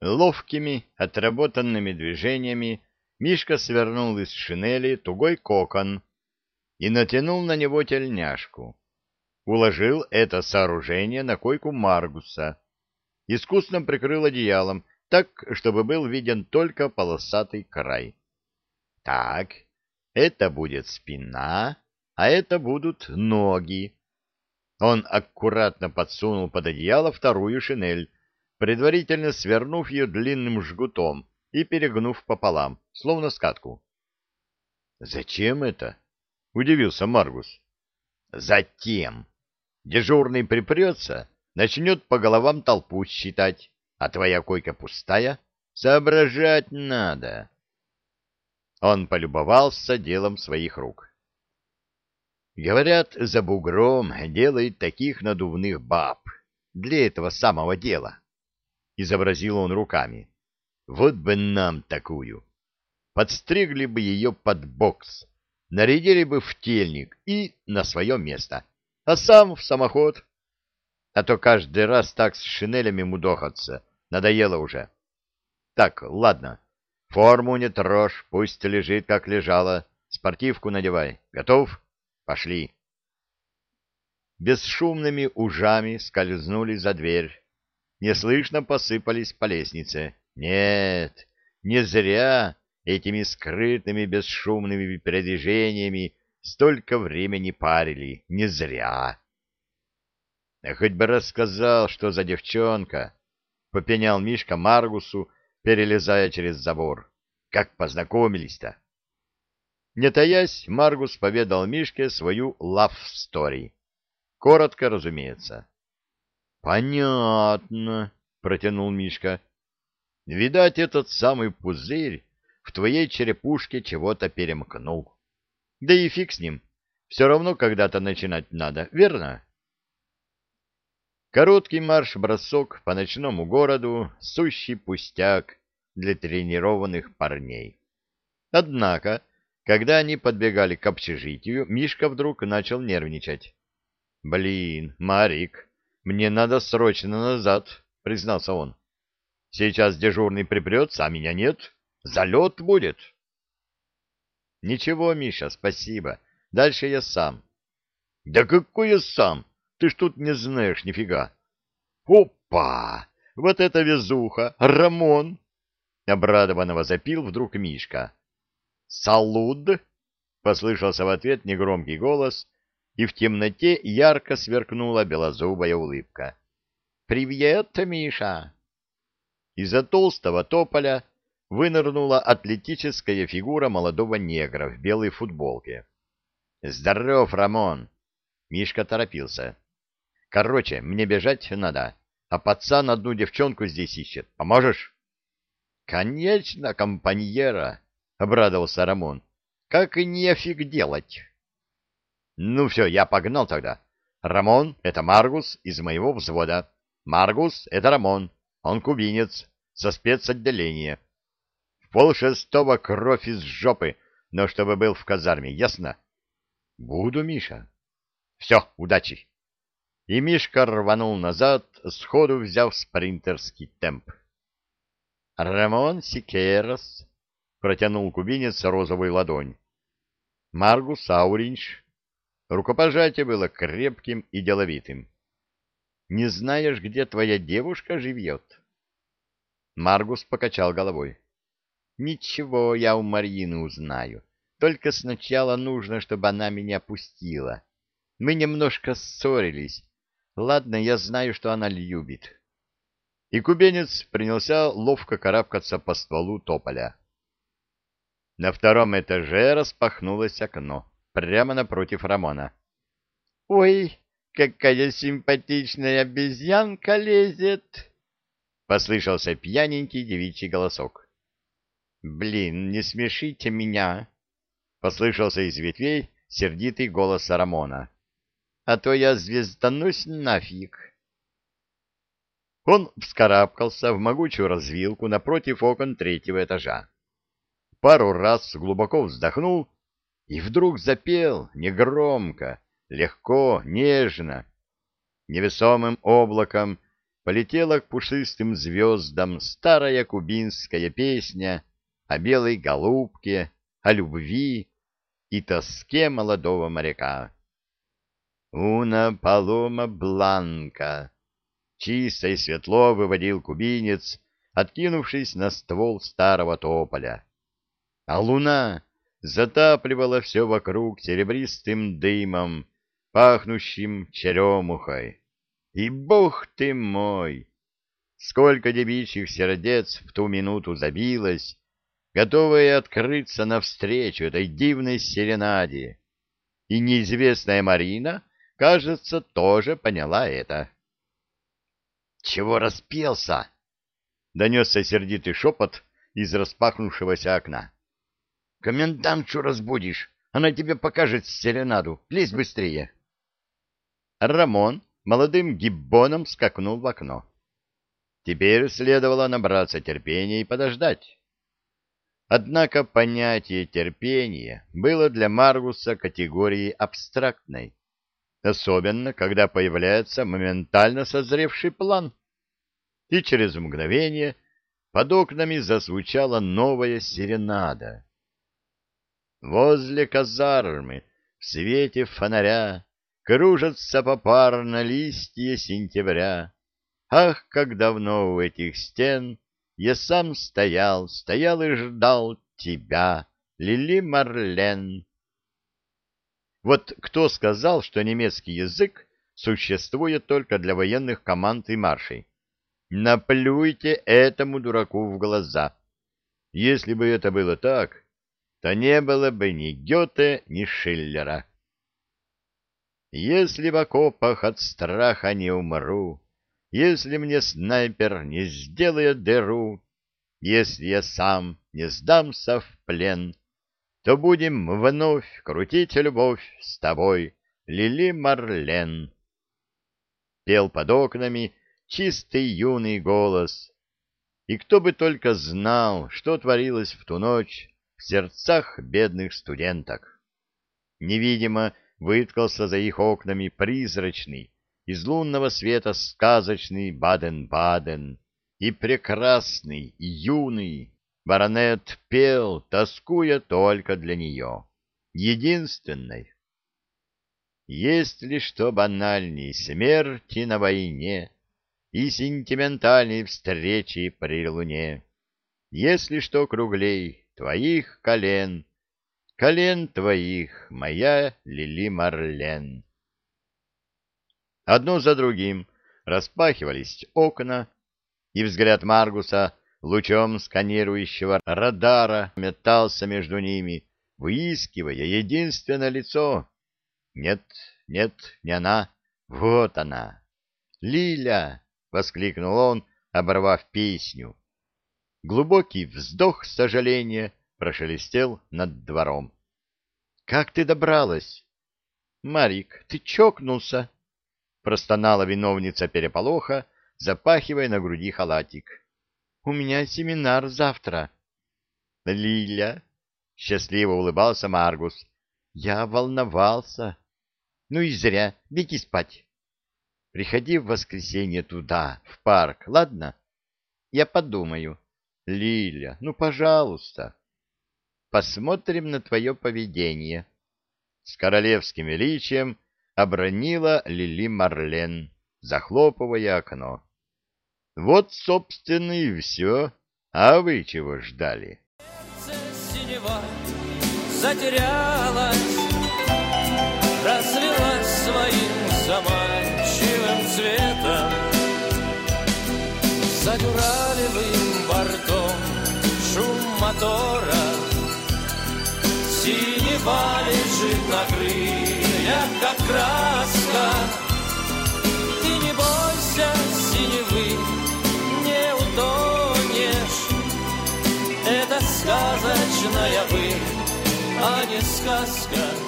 Ловкими, отработанными движениями Мишка свернул из шинели тугой кокон и натянул на него тельняшку. Уложил это сооружение на койку Маргуса. Искусно прикрыл одеялом, так, чтобы был виден только полосатый край. Так, это будет спина, а это будут ноги. Он аккуратно подсунул под одеяло вторую шинель, предварительно свернув ее длинным жгутом и перегнув пополам, словно скатку. — Зачем это? — удивился Маргус. — Затем. Дежурный припрется, начнет по головам толпу считать, а твоя койка пустая. Соображать надо. Он полюбовался делом своих рук. Говорят, за бугром делает таких надувных баб для этого самого дела. Изобразил он руками. Вот бы нам такую. Подстригли бы ее под бокс, нарядили бы в тельник и на свое место, а сам в самоход. А то каждый раз так с шинелями мудохаться. Надоело уже. Так, ладно. Форму не трожь, пусть лежит, как лежала. Спортивку надевай. Готов? Пошли. Бесшумными ужами скользнули за дверь. Неслышно посыпались по лестнице. Нет, не зря этими скрытыми бесшумными передвижениями столько времени парили. Не зря. Хоть бы рассказал, что за девчонка, — попенял Мишка Маргусу, перелезая через забор. Как познакомились-то? Не таясь, Маргус поведал Мишке свою лав-стори. Коротко, разумеется. «Понятно», — протянул Мишка. «Видать, этот самый пузырь в твоей черепушке чего-то перемкнул. Да и фиг с ним. Все равно когда-то начинать надо, верно?» Короткий марш-бросок по ночному городу — сущий пустяк для тренированных парней. Однако когда они подбегали к общежитию, Мишка вдруг начал нервничать. — Блин, Марик, мне надо срочно назад, — признался он. — Сейчас дежурный припрется, а меня нет. Залет будет. — Ничего, Миша, спасибо. Дальше я сам. — Да какой я сам? Ты ж тут не знаешь нифига. — Опа! Вот это везуха! Рамон! — обрадованного запил вдруг Мишка. «Салуд!» — послышался в ответ негромкий голос, и в темноте ярко сверкнула белозубая улыбка. «Привет, Миша!» Из-за толстого тополя вынырнула атлетическая фигура молодого негра в белой футболке. «Здоров, Рамон!» Мишка торопился. «Короче, мне бежать надо, а пацан одну девчонку здесь ищет. Поможешь?» «Конечно, компаньера!» — обрадовался Рамон. — Как и нефиг делать. — Ну все, я погнал тогда. Рамон — это Маргус из моего взвода. Маргус — это Рамон. Он кубинец, со спецотделения. В полшестого кровь из жопы, но чтобы был в казарме, ясно? — Буду, Миша. — Все, удачи. И Мишка рванул назад, сходу взяв спринтерский темп. — Рамон Сикерос протянул кубинец розовую ладонь. Маргус Ауринч. Рукопожатие было крепким и деловитым. «Не знаешь, где твоя девушка живет?» Маргус покачал головой. «Ничего, я у Марины узнаю. Только сначала нужно, чтобы она меня пустила. Мы немножко ссорились. Ладно, я знаю, что она любит». И кубенец принялся ловко карабкаться по стволу тополя. На втором этаже распахнулось окно, прямо напротив Рамона. — Ой, какая симпатичная обезьянка лезет! — послышался пьяненький девичий голосок. — Блин, не смешите меня! — послышался из ветвей сердитый голос Рамона. — А то я звезданусь нафиг! Он вскарабкался в могучую развилку напротив окон третьего этажа пару раз глубоко вздохнул и вдруг запел негромко, легко, нежно. Невесомым облаком полетела к пушистым звездам старая кубинская песня о белой голубке, о любви и тоске молодого моряка. «Уна палома бланка!» Чисто и светло выводил кубинец, откинувшись на ствол старого тополя. А луна затапливала все вокруг серебристым дымом, пахнущим черемухой. И, бог ты мой! Сколько девичьих сердец в ту минуту забилось, готовые открыться навстречу этой дивной серенаде. И неизвестная Марина, кажется, тоже поняла это. — Чего распелся? — донесся сердитый шепот из распахнувшегося окна. — Комендантшу разбудишь, она тебе покажет серенаду. Лезь быстрее. Рамон молодым гиббоном скакнул в окно. Теперь следовало набраться терпения и подождать. Однако понятие терпения было для Маргуса категорией абстрактной, особенно когда появляется моментально созревший план. И через мгновение под окнами зазвучала новая серенада. Возле казармы в свете фонаря кружатся попарно листья сентября. Ах, как давно у этих стен я сам стоял, стоял и ждал тебя, Лили Марлен. Вот кто сказал, что немецкий язык существует только для военных команд и маршей? Наплюйте этому дураку в глаза. Если бы это было так, то не было бы ни Гёте, ни Шиллера. Если в окопах от страха не умру, если мне снайпер не сделает дыру, если я сам не сдамся в плен, то будем вновь крутить любовь с тобой, Лили Марлен. Пел под окнами чистый юный голос, и кто бы только знал, что творилось в ту ночь в сердцах бедных студенток. Невидимо выткался за их окнами призрачный, из лунного света сказочный Баден-Баден, и прекрасный, и юный баронет пел, тоскуя только для нее, единственной. Есть ли что банальней смерти на войне и сентиментальной встречи при луне? Есть ли что круглей твоих колен, колен твоих, моя Лили Марлен? Одно за другим распахивались окна, и взгляд Маргуса лучом сканирующего радара метался между ними, выискивая единственное лицо. Нет, нет, не она, вот она. «Лиля!» — воскликнул он, оборвав песню. Глубокий вздох сожаления прошелестел над двором. «Как ты добралась?» «Марик, ты чокнулся?» простонала виновница переполоха, запахивая на груди халатик. У меня семинар завтра. Лиля, счастливо улыбался Маргус. Я волновался. Ну и зря, беги спать. Приходи в воскресенье туда, в парк, ладно? Я подумаю. Лиля, ну, пожалуйста. Посмотрим на твое поведение. С королевским величием обронила Лили Марлен, захлопывая окно. Вот, собственно, и все. А вы чего ждали? Затерялась, разлилась своим заманчивым цветом. За дюралевым бортом шум мотора, синева лежит на крыльях как краска. Ты не бойся синевы, не утонешь. Это сказочная вы, а не сказка.